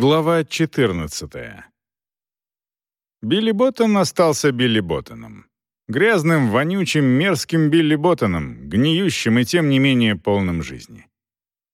Глава 14. Билли Боттон остался Билли Боттоном. Грязным, вонючим, мерзким Билли Боттоном, гниющим и тем не менее полным жизни.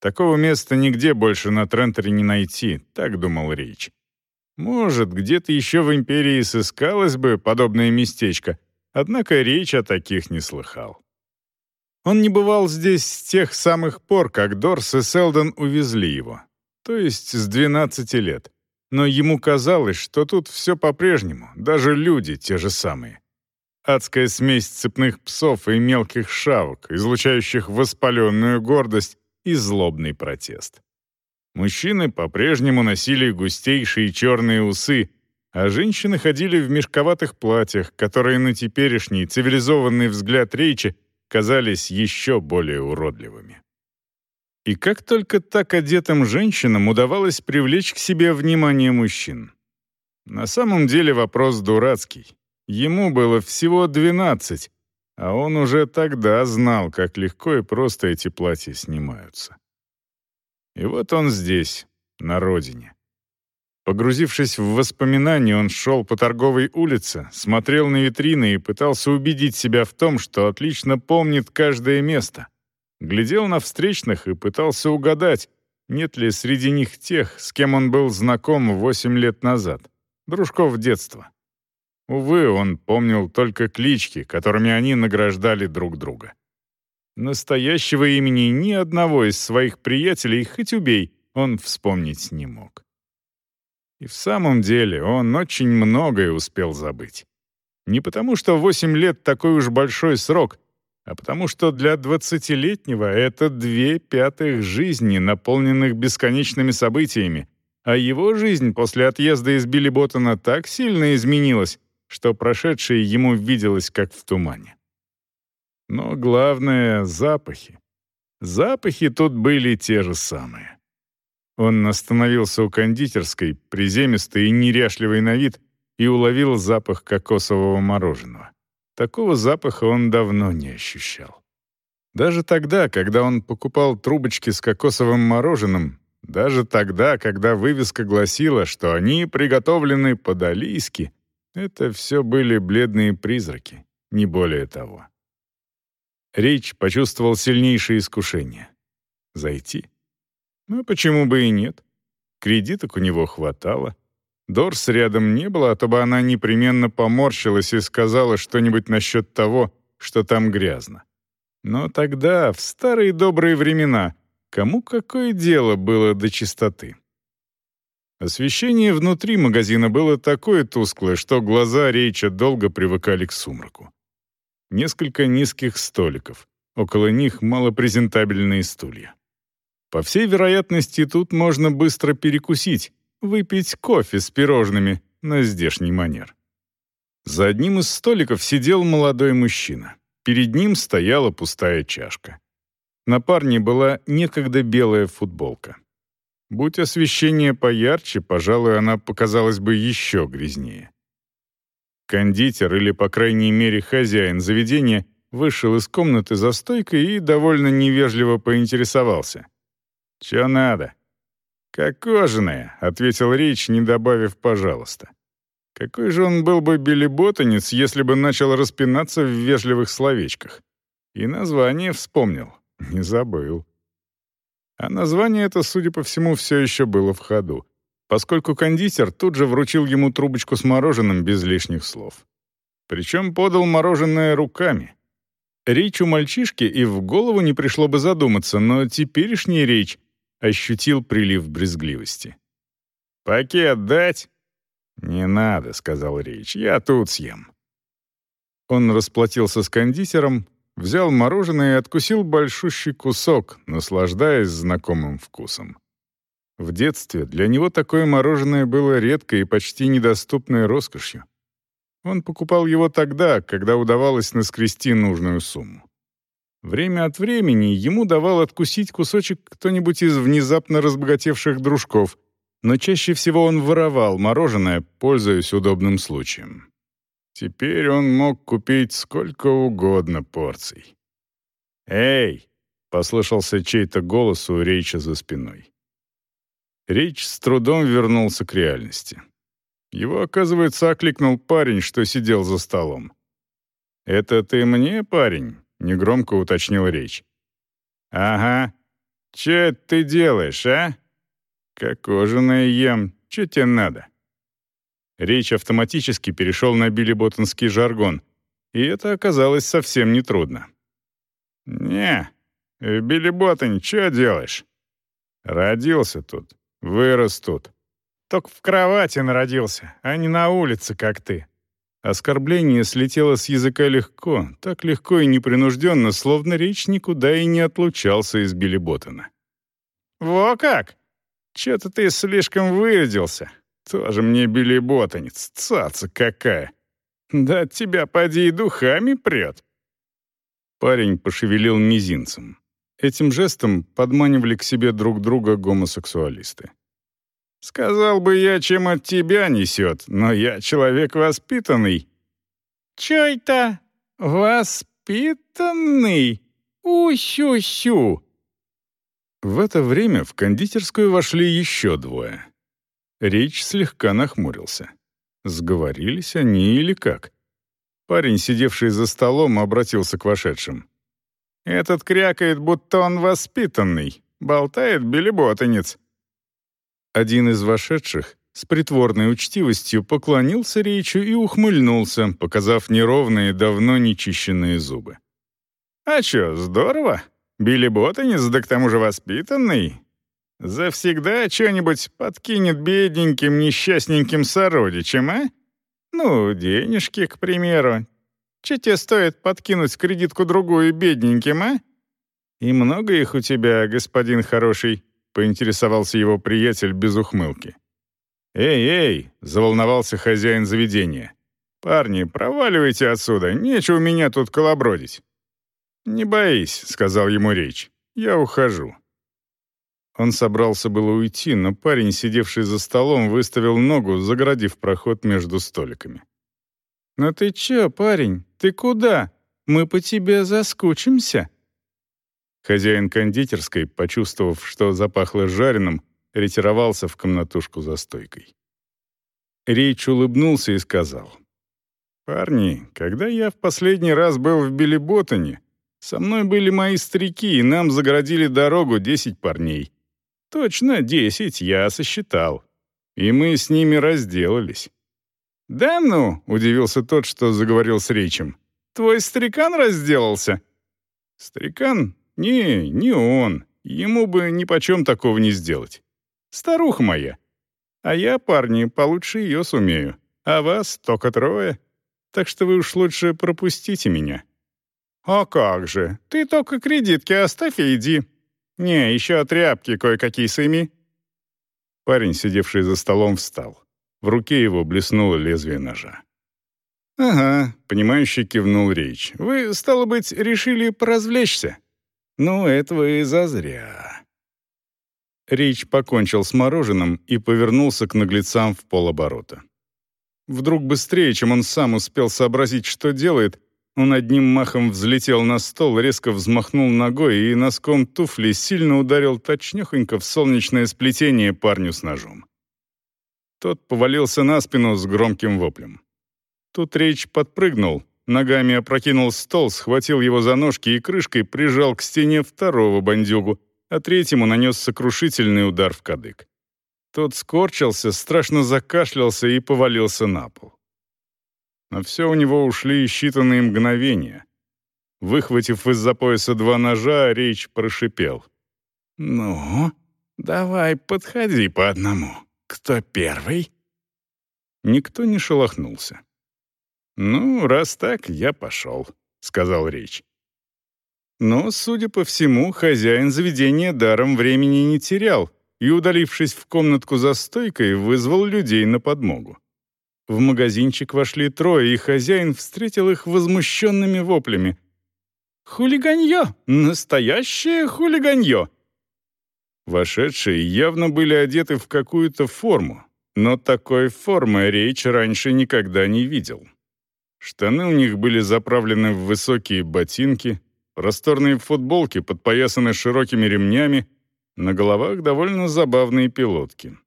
Такого места нигде больше на Трентере не найти, так думал Рич. Может, где-то еще в Империи сыскалось бы подобное местечко, однако Рич о таких не слыхал. Он не бывал здесь с тех самых пор, как Дорс и Селдон увезли его, то есть с 12 лет. Но ему казалось, что тут все по-прежнему, даже люди те же самые. Адская смесь цепных псов и мелких шавок, излучающих воспаленную гордость и злобный протест. Мужчины по-прежнему носили густейшие черные усы, а женщины ходили в мешковатых платьях, которые на теперешний цивилизованный взгляд речи казались еще более уродливыми. И как только так одетым женщинам удавалось привлечь к себе внимание мужчин? На самом деле вопрос дурацкий. Ему было всего 12, а он уже тогда знал, как легко и просто эти платья снимаются. И вот он здесь, на родине. Погрузившись в воспоминания, он шел по торговой улице, смотрел на витрины и пытался убедить себя в том, что отлично помнит каждое место — глядел на встречных и пытался угадать, нет ли среди них тех, с кем он был знаком восемь лет назад, дружков детства. Увы, он помнил только клички, которыми они награждали друг друга. Настоящего имени ни одного из своих приятелей, хоть убей, он вспомнить не мог. И в самом деле он очень многое успел забыть. Не потому, что восемь лет такой уж большой срок, а потому что для двадцатилетнего это две пятых жизни, наполненных бесконечными событиями, а его жизнь после отъезда из Билли Боттона так сильно изменилась, что прошедшее ему виделось как в тумане. Но главное — запахи. Запахи тут были те же самые. Он остановился у кондитерской, приземистый и неряшливый на вид, и уловил запах кокосового мороженого. Такого запаха он давно не ощущал. Даже тогда, когда он покупал трубочки с кокосовым мороженым, даже тогда, когда вывеска гласила, что они приготовлены по-далийски, это все были бледные призраки, не более того. Рич почувствовал сильнейшее искушение. Зайти? Ну, почему бы и нет? Кредиток у него хватало — Дорс рядом не было, а то бы она непременно поморщилась и сказала что-нибудь насчет того, что там грязно. Но тогда, в старые добрые времена, кому какое дело было до чистоты? Освещение внутри магазина было такое тусклое, что глаза Рейча долго привыкали к сумраку. Несколько низких столиков, около них малопрезентабельные стулья. По всей вероятности, тут можно быстро перекусить, выпить кофе с пирожными на здешний манер. За одним из столиков сидел молодой мужчина. Перед ним стояла пустая чашка. На парне была некогда белая футболка. Будь освещение поярче, пожалуй, она показалась бы еще грязнее. Кондитер, или, по крайней мере, хозяин заведения, вышел из комнаты за стойкой и довольно невежливо поинтересовался. «Чё надо?» «Как кожаная», — ответил Рич, не добавив «пожалуйста». Какой же он был бы билиботанец, если бы начал распинаться в вежливых словечках. И название вспомнил. Не забыл. А название это, судя по всему, все еще было в ходу, поскольку кондитер тут же вручил ему трубочку с мороженым без лишних слов. Причем подал мороженое руками. Речь у мальчишки и в голову не пришло бы задуматься, но теперешний речь ощутил прилив брезгливости. «Пакет дать?» «Не надо», — сказал Рич, — «я тут съем». Он расплатился с кондитером, взял мороженое и откусил большущий кусок, наслаждаясь знакомым вкусом. В детстве для него такое мороженое было редкой и почти недоступной роскошью. Он покупал его тогда, когда удавалось наскрести нужную сумму. Время от времени ему давал откусить кусочек кто-нибудь из внезапно разбогатевших дружков, но чаще всего он воровал мороженое, пользуясь удобным случаем. Теперь он мог купить сколько угодно порций. «Эй!» — послышался чей-то голос у Рейча за спиной. Речь с трудом вернулся к реальности. Его, оказывается, окликнул парень, что сидел за столом. «Это ты мне, парень?» — негромко уточнил речь. «Ага. Че ты делаешь, а? Как кожаное ем. Че тебе надо?» Речь автоматически перешел на Билли Боттонский жаргон, и это оказалось совсем нетрудно. «Не, Билли Боттон, что делаешь?» «Родился тут, вырос тут. Только в кровати народился, а не на улице, как ты». Оскорбление слетело с языка легко, так легко и непринужденно, словно речь никуда и не отлучался из Билли Боттона. «Во как! Чё-то ты слишком вырядился. Тоже мне Билли Боттонец, цаца какая! Да от тебя поди и духами прет!» Парень пошевелил мизинцем. Этим жестом подманивали к себе друг друга гомосексуалисты. «Сказал бы я, чем от тебя несет, но я человек воспитанный». «Чё это? Воспитанный? Усю-сю!» В это время в кондитерскую вошли еще двое. Речь слегка нахмурился. Сговорились они или как? Парень, сидевший за столом, обратился к вошедшим. «Этот крякает, будто он воспитанный, болтает белеботанец». Один из вошедших с притворной учтивостью поклонился речью и ухмыльнулся, показав неровные, давно нечищенные зубы. «А чё, здорово? Билли-ботанец, да к тому же воспитанный. Завсегда что-нибудь подкинет бедненьким, несчастненьким сородичам, а? Ну, денежки, к примеру. Че тебе стоит подкинуть кредитку-другую бедненьким, а? И много их у тебя, господин хороший?» — поинтересовался его приятель без ухмылки. «Эй, эй!» — заволновался хозяин заведения. «Парни, проваливайте отсюда, нечего меня тут колобродить». «Не боись», — сказал ему речь, — «я ухожу». Он собрался было уйти, но парень, сидевший за столом, выставил ногу, загородив проход между столиками. «Ну ты чё, парень, ты куда? Мы по тебе заскучимся». Хозяин кондитерской, почувствовав, что запахло жареным, ретировался в комнатушку за стойкой. Рейч улыбнулся и сказал. «Парни, когда я в последний раз был в Белиботане, со мной были мои старики, и нам загородили дорогу десять парней. Точно десять, я сосчитал. И мы с ними разделались. «Да ну!» — удивился тот, что заговорил с речем. «Твой старикан разделался?» «Старикан? Не, не он. Ему бы ни почем такого не сделать. Старуха моя. А я, парни, получше ее сумею. А вас только трое. Так что вы уж лучше пропустите меня». «А как же? Ты только кредитки оставь и иди. «Не, еще тряпки кое-какие сыми». Парень, сидевший за столом, встал. В руке его блеснуло лезвие ножа. «Ага», — понимающий кивнул речь. «Вы, стало быть, решили поразвлечься?» «Ну, этого и зазря». Рич покончил с мороженым и повернулся к наглецам в полоборота. Вдруг быстрее, чем он сам успел сообразить, что делает, он одним махом взлетел на стол, резко взмахнул ногой и носком туфли сильно ударил точнёхонько в солнечное сплетение парню с ножом. Тот повалился на спину с громким воплем. Тут речь подпрыгнул, ногами опрокинул стол, схватил его за ножки и крышкой прижал к стене второго бандюгу, а третьему нанес сокрушительный удар в кадык. Тот скорчился, страшно закашлялся и повалился на пол. На все у него ушли считанные мгновения. Выхватив из-за пояса два ножа, речь прошипел. «Ну, давай подходи по одному. Кто первый?» Никто не шелохнулся. «Ну, раз так, я пошел», — сказал речь. Но, судя по всему, хозяин заведения даром времени не терял и, удалившись в комнатку за стойкой, вызвал людей на подмогу. В магазинчик вошли трое, и хозяин встретил их возмущенными воплями. «Хулиганье! Настоящее хулиганье!» Вошедшие явно были одеты в какую-то форму, но такой формы Рейч раньше никогда не видел. Штаны у них были заправлены в высокие ботинки, просторные футболки подпоясаны широкими ремнями, На головах довольно забавные пилотки.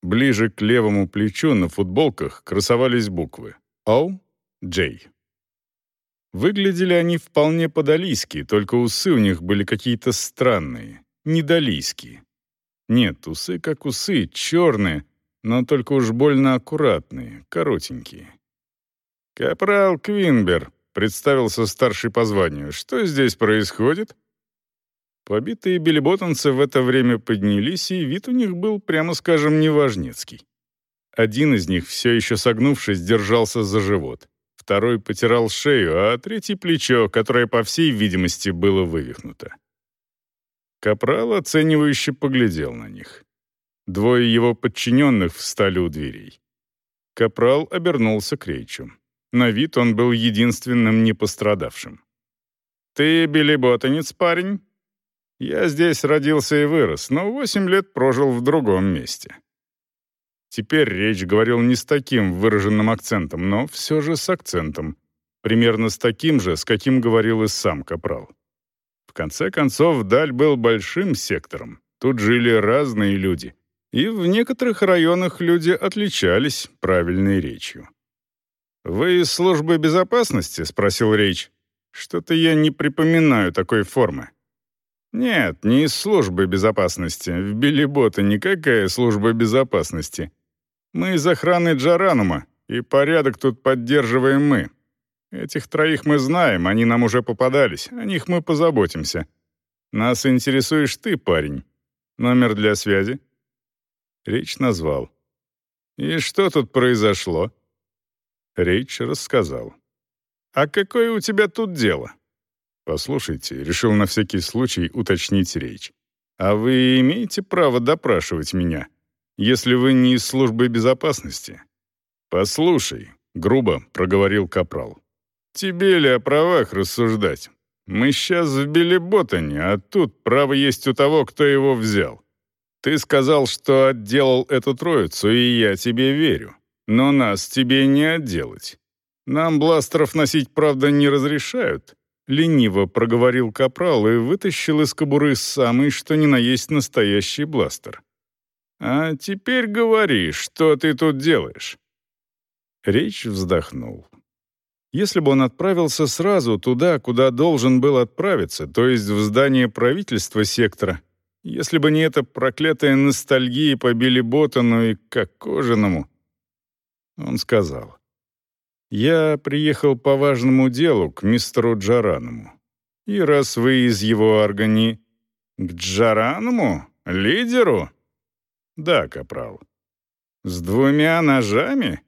Ближе к левому плечу на футболках красовались буквы «О», «J». Выглядели они вполне подалийски, только усы у них были какие-то странные, недалийские. Нет, усы как усы, черные, но только уж больно аккуратные, коротенькие. «Капрал Квинбер», — представился старший по званию. «Что здесь происходит?» Побитые билиботанцы в это время поднялись, и вид у них был, прямо скажем, неважнецкий. Один из них, все еще согнувшись, держался за живот. Второй потирал шею, а третий — плечо, которое, по всей видимости, было вывихнуто. Капрал оценивающе поглядел на них. Двое его подчиненных встали у дверей. Капрал обернулся к Рейчу. На вид он был единственным непострадавшим. «Ты билиботанец, парень?» Я здесь родился и вырос, но восемь лет прожил в другом месте. Теперь речь говорил не с таким выраженным акцентом, но все же с акцентом. Примерно с таким же, с каким говорил и сам Капрал. В конце концов, Даль был большим сектором. Тут жили разные люди. И в некоторых районах люди отличались правильной речью. «Вы из службы безопасности?» — спросил Рейч. «Что-то я не припоминаю такой формы». «Нет, не из службы безопасности. В Билибота никакая служба безопасности. Мы из охраны Джаранума, и порядок тут поддерживаем мы. Этих троих мы знаем, они нам уже попадались, о них мы позаботимся. Нас интересуешь ты, парень. Номер для связи?» Речь назвал. «И что тут произошло?» Рейч рассказал. «А какое у тебя тут дело?» «Послушайте», — решил на всякий случай уточнить речь. «А вы имеете право допрашивать меня, если вы не из службы безопасности?» «Послушай», — грубо проговорил Капрал. «Тебе ли о правах рассуждать? Мы сейчас в Белеботане, а тут право есть у того, кто его взял. Ты сказал, что отделал эту троицу, и я тебе верю. Но нас тебе не отделать. Нам бластеров носить, правда, не разрешают, Лениво проговорил капрал и вытащил из кобуры самый что ни на есть настоящий бластер. «А теперь говори, что ты тут делаешь?» Речь вздохнул. Если бы он отправился сразу туда, куда должен был отправиться, то есть в здание правительства сектора, если бы не эта проклятая ностальгия по Билли Боттону и Кокожиному, он сказал. Я приехал по важному делу к мистеру Джараному. И раз вы из его органи... К Джараному? Лидеру? Да, капрал. С двумя ножами?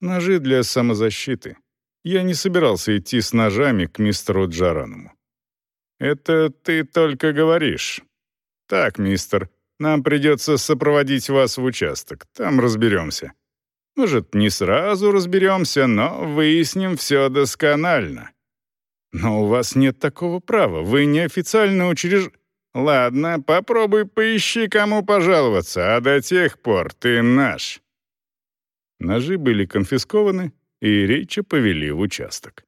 Ножи для самозащиты. Я не собирался идти с ножами к мистеру Джараному. Это ты только говоришь. Так, мистер, нам придется сопроводить вас в участок. Там разберемся. Может, не сразу разберемся, но выясним все досконально. Но у вас нет такого права, вы неофициально учреж... Ладно, попробуй поищи, кому пожаловаться, а до тех пор ты наш. Ножи были конфискованы, и Рейча повели в участок.